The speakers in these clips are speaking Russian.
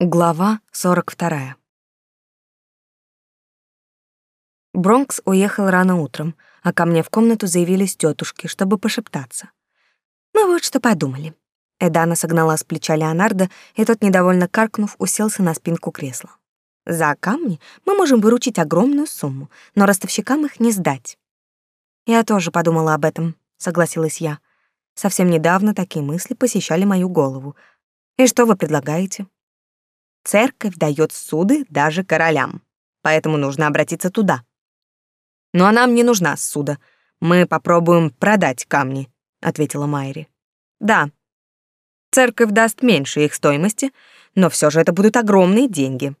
Глава 42. Бронкс уехал рано утром, а ко мне в комнату заявились тетушки, чтобы пошептаться. Мы вот что подумали. Эдана согнала с плеча Леонардо, и тот, недовольно каркнув, уселся на спинку кресла. За камни мы можем выручить огромную сумму, но ростовщикам их не сдать. Я тоже подумала об этом, согласилась я. Совсем недавно такие мысли посещали мою голову. И что вы предлагаете? Церковь дает суды даже королям, поэтому нужно обратиться туда. Но «Ну, а нам не нужна суда. Мы попробуем продать камни, ответила Майри. Да. Церковь даст меньше их стоимости, но все же это будут огромные деньги.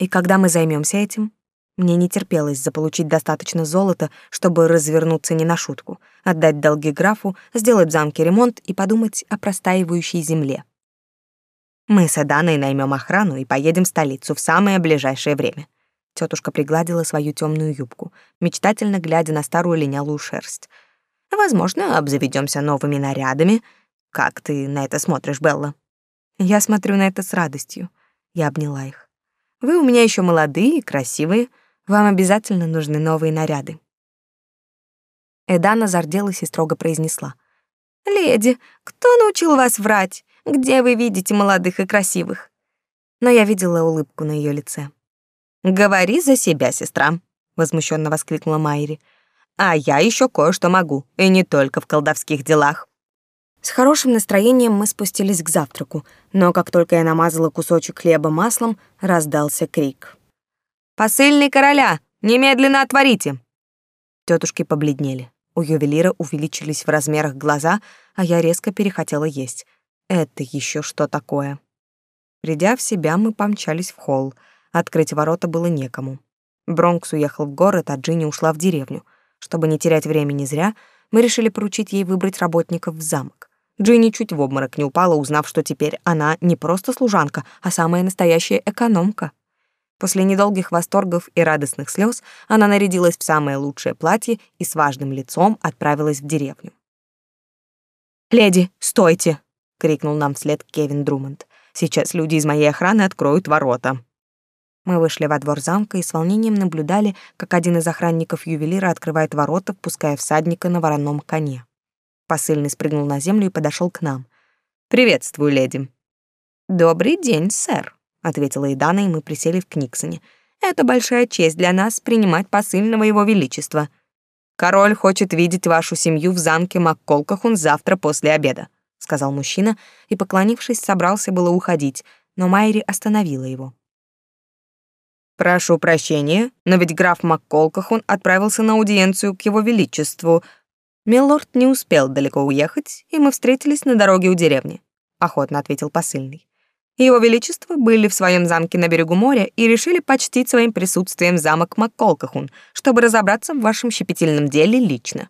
И когда мы займемся этим? Мне не терпелось заполучить достаточно золота, чтобы развернуться не на шутку, отдать долги графу, сделать в замке ремонт и подумать о простаивающей земле. Мы с Аданой наймем охрану и поедем в столицу в самое ближайшее время. Тетушка пригладила свою темную юбку, мечтательно глядя на старую линялую шерсть. Возможно, обзаведемся новыми нарядами. Как ты на это смотришь, Белла? Я смотрю на это с радостью. Я обняла их. Вы у меня еще молодые и красивые. Вам обязательно нужны новые наряды. Эдана зарделась и строго произнесла: "Леди, кто научил вас врать? Где вы видите молодых и красивых? Но я видела улыбку на ее лице. Говори за себя, сестра, возмущенно воскликнула Майри. А я еще кое-что могу, и не только в колдовских делах. С хорошим настроением мы спустились к завтраку, но как только я намазала кусочек хлеба маслом, раздался крик. «Посыльный короля! Немедленно отворите!» Тетушки побледнели. У ювелира увеличились в размерах глаза, а я резко перехотела есть. Это еще что такое? Придя в себя, мы помчались в холл. Открыть ворота было некому. Бронкс уехал в город, а Джинни ушла в деревню. Чтобы не терять времени зря, мы решили поручить ей выбрать работников в замок. Джинни чуть в обморок не упала, узнав, что теперь она не просто служанка, а самая настоящая экономка. После недолгих восторгов и радостных слез она нарядилась в самое лучшее платье и с важным лицом отправилась в деревню. «Леди, стойте!» Крикнул нам вслед Кевин Друмонд. Сейчас люди из моей охраны откроют ворота. Мы вышли во двор замка и с волнением наблюдали, как один из охранников ювелира открывает ворота, впуская всадника на вороном коне. Посыльный спрыгнул на землю и подошел к нам. «Приветствую, леди». «Добрый день, сэр», — ответила Идана, и мы присели в Книксоне. «Это большая честь для нас принимать посыльного его величества. Король хочет видеть вашу семью в замке Макколкахун завтра после обеда сказал мужчина и, поклонившись, собрался было уходить, но Майри остановила его. Прошу прощения, но ведь граф Макколкахун отправился на аудиенцию к его величеству. Милорд не успел далеко уехать, и мы встретились на дороге у деревни, охотно ответил посыльный. Его величество были в своем замке на берегу моря и решили почтить своим присутствием замок Макколкахун, чтобы разобраться в вашем щепетильном деле лично.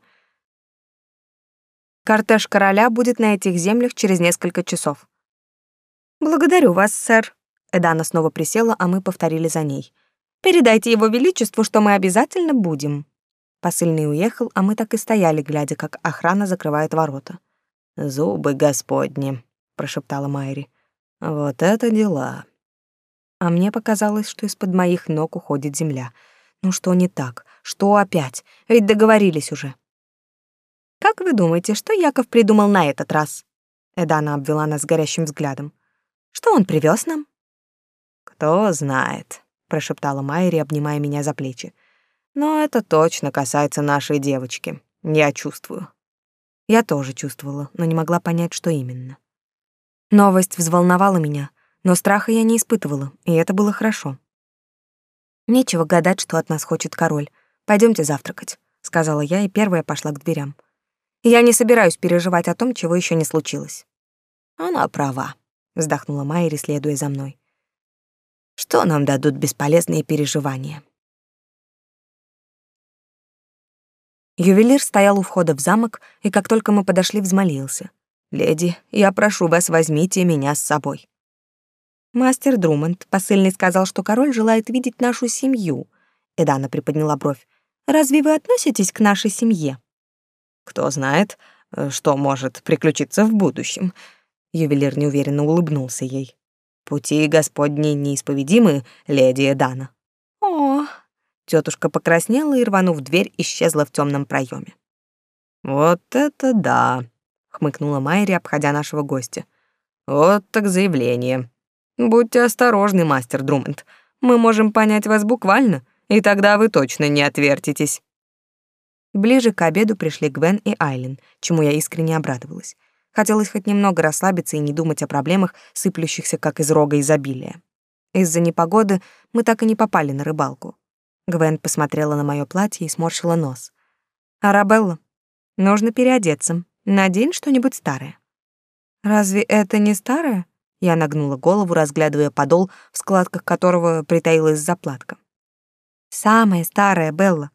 Кортеж короля будет на этих землях через несколько часов. Благодарю вас, сэр. Эдана снова присела, а мы повторили за ней. Передайте его величеству, что мы обязательно будем. Посыльный уехал, а мы так и стояли, глядя, как охрана закрывает ворота. Зубы господни, прошептала Майри. Вот это дела. А мне показалось, что из-под моих ног уходит земля. Ну что не так? Что опять? Ведь договорились уже. Как вы думаете, что Яков придумал на этот раз? Эдана обвела нас горящим взглядом. Что он привез нам? Кто знает, прошептала Майри, обнимая меня за плечи. Но это точно касается нашей девочки. Я чувствую. Я тоже чувствовала, но не могла понять, что именно. Новость взволновала меня, но страха я не испытывала, и это было хорошо. Нечего гадать, что от нас хочет король. Пойдемте завтракать, сказала я и первая пошла к дверям. Я не собираюсь переживать о том, чего еще не случилось. Она права, вздохнула Майри, следуя за мной. Что нам дадут бесполезные переживания? Ювелир стоял у входа в замок, и как только мы подошли, взмолился. «Леди, я прошу вас, возьмите меня с собой». «Мастер Друмонд, посыльный сказал, что король желает видеть нашу семью». Эдана приподняла бровь. «Разве вы относитесь к нашей семье?» Кто знает, э, что может приключиться в будущем. Ювелир неуверенно улыбнулся ей. Пути Господни неисповедимы, леди Дана. О, тетушка покраснела и, рванув дверь, исчезла в темном проеме. Вот это да, хмыкнула Майри, обходя нашего гостя. Вот так заявление. Будьте осторожны, мастер Друмонд. Мы можем понять вас буквально, и тогда вы точно не отвертитесь. Ближе к обеду пришли Гвен и Айлин, чему я искренне обрадовалась. Хотелось хоть немного расслабиться и не думать о проблемах, сыплющихся как из рога изобилия. Из-за непогоды мы так и не попали на рыбалку. Гвен посмотрела на моё платье и сморщила нос. «Арабелла, нужно переодеться. Надень что-нибудь старое». «Разве это не старое?» Я нагнула голову, разглядывая подол, в складках которого притаилась заплатка. «Самое старое, Белла».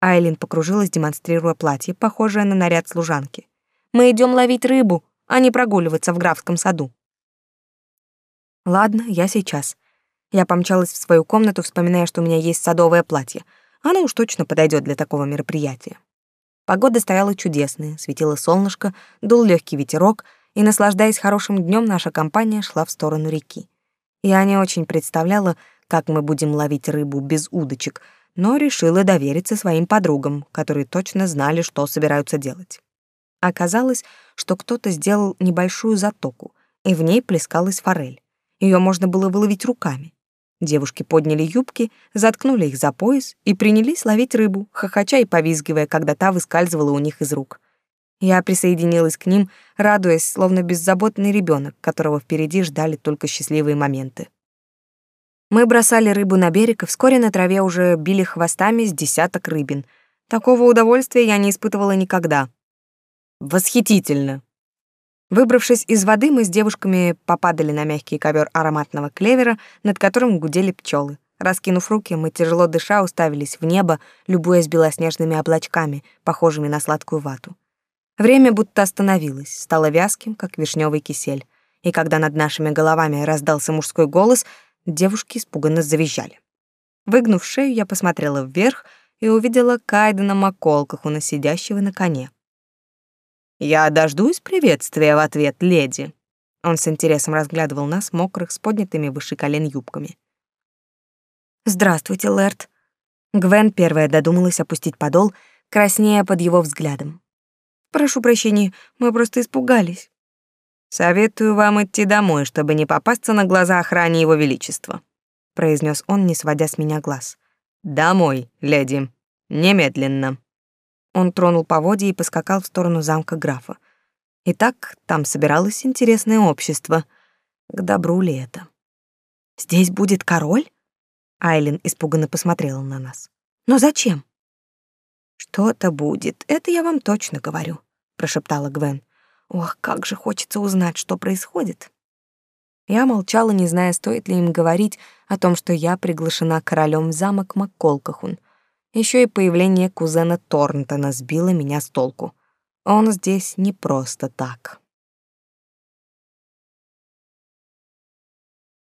Айлин покружилась, демонстрируя платье, похожее на наряд служанки. Мы идем ловить рыбу, а не прогуливаться в графском саду. Ладно, я сейчас. Я помчалась в свою комнату, вспоминая, что у меня есть садовое платье. Оно уж точно подойдет для такого мероприятия. Погода стояла чудесная, светило солнышко, дул легкий ветерок, и, наслаждаясь хорошим днем, наша компания шла в сторону реки. Я не очень представляла, как мы будем ловить рыбу без удочек, но решила довериться своим подругам, которые точно знали, что собираются делать. Оказалось, что кто-то сделал небольшую затоку, и в ней плескалась форель. Ее можно было выловить руками. Девушки подняли юбки, заткнули их за пояс и принялись ловить рыбу, хохоча и повизгивая, когда та выскальзывала у них из рук. Я присоединилась к ним, радуясь, словно беззаботный ребенок, которого впереди ждали только счастливые моменты. Мы бросали рыбу на берег, и вскоре на траве уже били хвостами с десяток рыбин. Такого удовольствия я не испытывала никогда. Восхитительно. Выбравшись из воды, мы с девушками попадали на мягкий ковер ароматного клевера, над которым гудели пчелы. Раскинув руки, мы тяжело дыша уставились в небо, любуясь белоснежными облачками, похожими на сладкую вату. Время будто остановилось, стало вязким, как вишневый кисель. И когда над нашими головами раздался мужской голос, девушки испуганно завизжали. Выгнув шею, я посмотрела вверх и увидела Маколкаху, на сидящего на коне. «Я дождусь приветствия в ответ, леди». Он с интересом разглядывал нас, мокрых, с поднятыми выше колен юбками. «Здравствуйте, Лэрд». Гвен первая додумалась опустить подол, краснея под его взглядом. «Прошу прощения, мы просто испугались». «Советую вам идти домой, чтобы не попасться на глаза охране его величества», произнес он, не сводя с меня глаз. «Домой, леди. Немедленно». Он тронул поводья и поскакал в сторону замка графа. Итак, там собиралось интересное общество. К добру ли это? «Здесь будет король?» Айлин испуганно посмотрела на нас. «Но зачем?» «Что-то будет, это я вам точно говорю», — прошептала Гвен. «Ох, как же хочется узнать, что происходит». Я молчала, не зная, стоит ли им говорить о том, что я приглашена королем в замок Макколкахун — еще и появление кузена Торнтона сбило меня с толку. Он здесь не просто так.